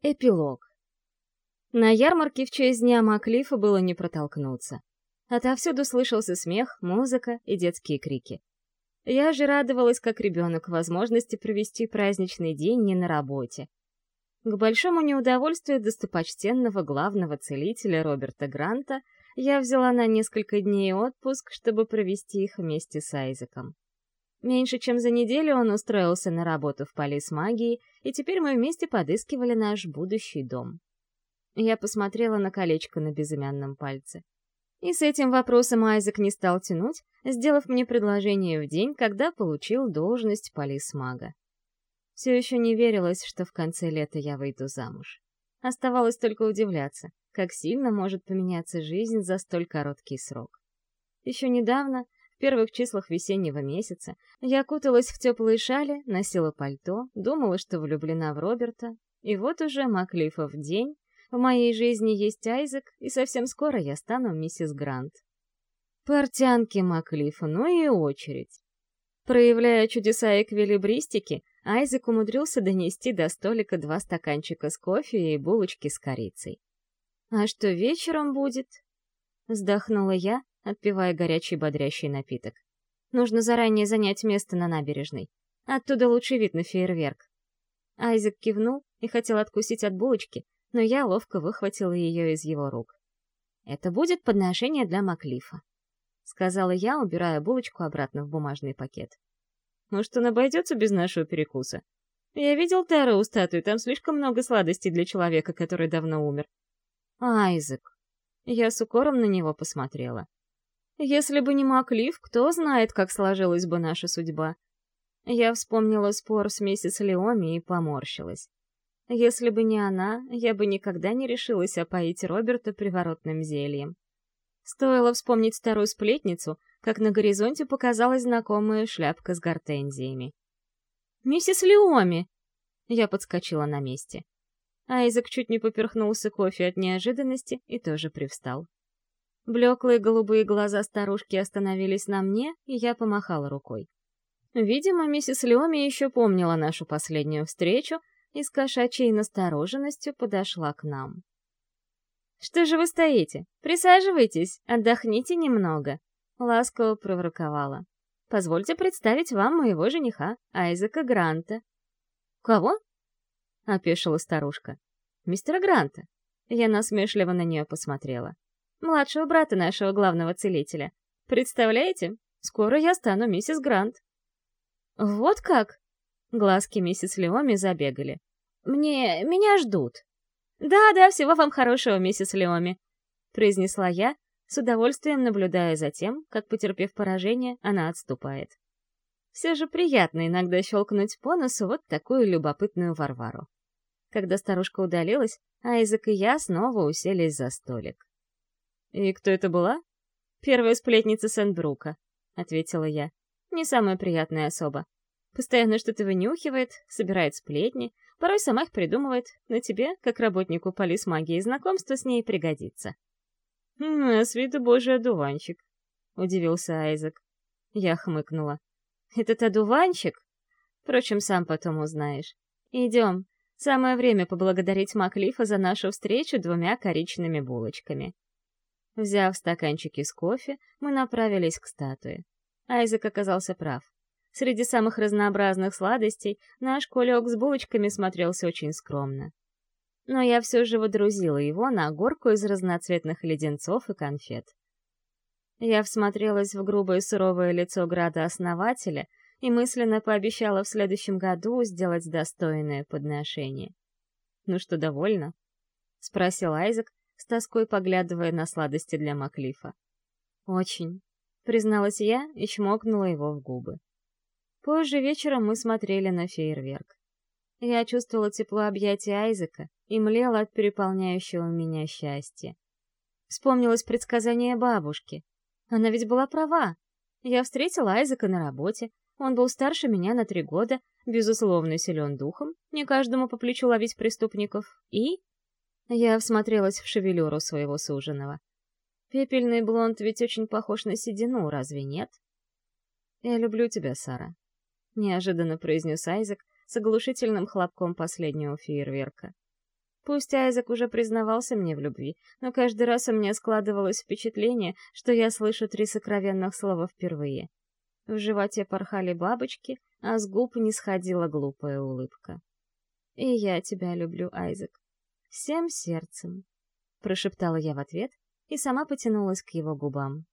Эпилог. На ярмарке в честь Дня Маклифа было не протолкнуться. Отовсюду слышался смех, музыка и детские крики. Я же радовалась, как ребенок, возможности провести праздничный день не на работе. К большому неудовольствию достопочтенного главного целителя Роберта Гранта я взяла на несколько дней отпуск, чтобы провести их вместе с Айзеком. Меньше чем за неделю он устроился на работу в полис магии, и теперь мы вместе подыскивали наш будущий дом. Я посмотрела на колечко на безымянном пальце. И с этим вопросом Айзек не стал тянуть, сделав мне предложение в день, когда получил должность полисмага. Все еще не верилось, что в конце лета я выйду замуж. Оставалось только удивляться, как сильно может поменяться жизнь за столь короткий срок. Еще недавно в первых числах весеннего месяца я куталась в теплые шали, носила пальто, думала, что влюблена в Роберта, и вот уже Маклифов день, в моей жизни есть Айзек, и совсем скоро я стану миссис Грант. Портянки Маклифа, ну и очередь. Проявляя чудеса эквилибристики, Айзек умудрился донести до столика два стаканчика с кофе и булочки с корицей. «А что вечером будет?» Вздохнула я, отпивая горячий бодрящий напиток. Нужно заранее занять место на набережной. Оттуда лучший вид на фейерверк. Айзек кивнул и хотел откусить от булочки, но я ловко выхватила ее из его рук. «Это будет подношение для Маклифа», — сказала я, убирая булочку обратно в бумажный пакет. «Может, он обойдется без нашего перекуса? Я видел Терра у статуи, там слишком много сладостей для человека, который давно умер». «Айзек». Я с укором на него посмотрела. Если бы не Маклиф, кто знает, как сложилась бы наша судьба. Я вспомнила спор с миссис Леоми и поморщилась. Если бы не она, я бы никогда не решилась опоить Роберта приворотным зельем. Стоило вспомнить старую сплетницу, как на горизонте показалась знакомая шляпка с гортензиями. «Миссис Леоми!» Я подскочила на месте. Айзек чуть не поперхнулся кофе от неожиданности и тоже привстал. Блеклые голубые глаза старушки остановились на мне, и я помахала рукой. Видимо, миссис Леоми еще помнила нашу последнюю встречу и с кошачьей настороженностью подошла к нам. «Что же вы стоите? Присаживайтесь, отдохните немного», — ласково проворковала. «Позвольте представить вам моего жениха, Айзека Гранта». «Кого?» — опешила старушка. «Мистера Гранта». Я насмешливо на нее посмотрела младшего брата нашего главного целителя. Представляете, скоро я стану миссис Грант. Вот как? Глазки миссис Леоми забегали. Мне... меня ждут. Да-да, всего вам хорошего, миссис Леоми, произнесла я, с удовольствием наблюдая за тем, как, потерпев поражение, она отступает. Все же приятно иногда щелкнуть по носу вот такую любопытную Варвару. Когда старушка удалилась, Айзек и я снова уселись за столик. «И кто это была?» «Первая сплетница Сент-Брука», — ответила я. «Не самая приятная особа. Постоянно что-то вынюхивает, собирает сплетни, порой сама их придумывает, но тебе, как работнику полис магии, знакомство с ней пригодится». «Хм, а с виду божий одуванчик», — удивился Айзек. Я хмыкнула. «Этот одуванчик? Впрочем, сам потом узнаешь. Идем. Самое время поблагодарить Маклифа за нашу встречу двумя коричными булочками». Взяв стаканчики с кофе, мы направились к статуе. Айзек оказался прав. Среди самых разнообразных сладостей наш кулек с булочками смотрелся очень скромно. Но я все же водрузила его на горку из разноцветных леденцов и конфет. Я всмотрелась в грубое суровое лицо града-основателя и мысленно пообещала в следующем году сделать достойное подношение. «Ну что, довольна?» — спросил Айзек, с тоской поглядывая на сладости для Маклифа. «Очень», — призналась я и чмокнула его в губы. Позже вечером мы смотрели на фейерверк. Я чувствовала тепло объятия Айзека и млела от переполняющего меня счастья. Вспомнилось предсказание бабушки. Она ведь была права. Я встретила Айзека на работе, он был старше меня на три года, безусловно, силен духом, не каждому по плечу ловить преступников, и я всмотрелась в шевелюру своего суженого. Пепельный блонд ведь очень похож на седину, разве нет? «Я люблю тебя, Сара», — неожиданно произнес Айзек с оглушительным хлопком последнего фейерверка. Пусть Айзек уже признавался мне в любви, но каждый раз у меня складывалось впечатление, что я слышу три сокровенных слова впервые. В животе порхали бабочки, а с губ не сходила глупая улыбка. «И я тебя люблю, Айзек. Всем сердцем», — прошептала я в ответ и сама потянулась к его губам.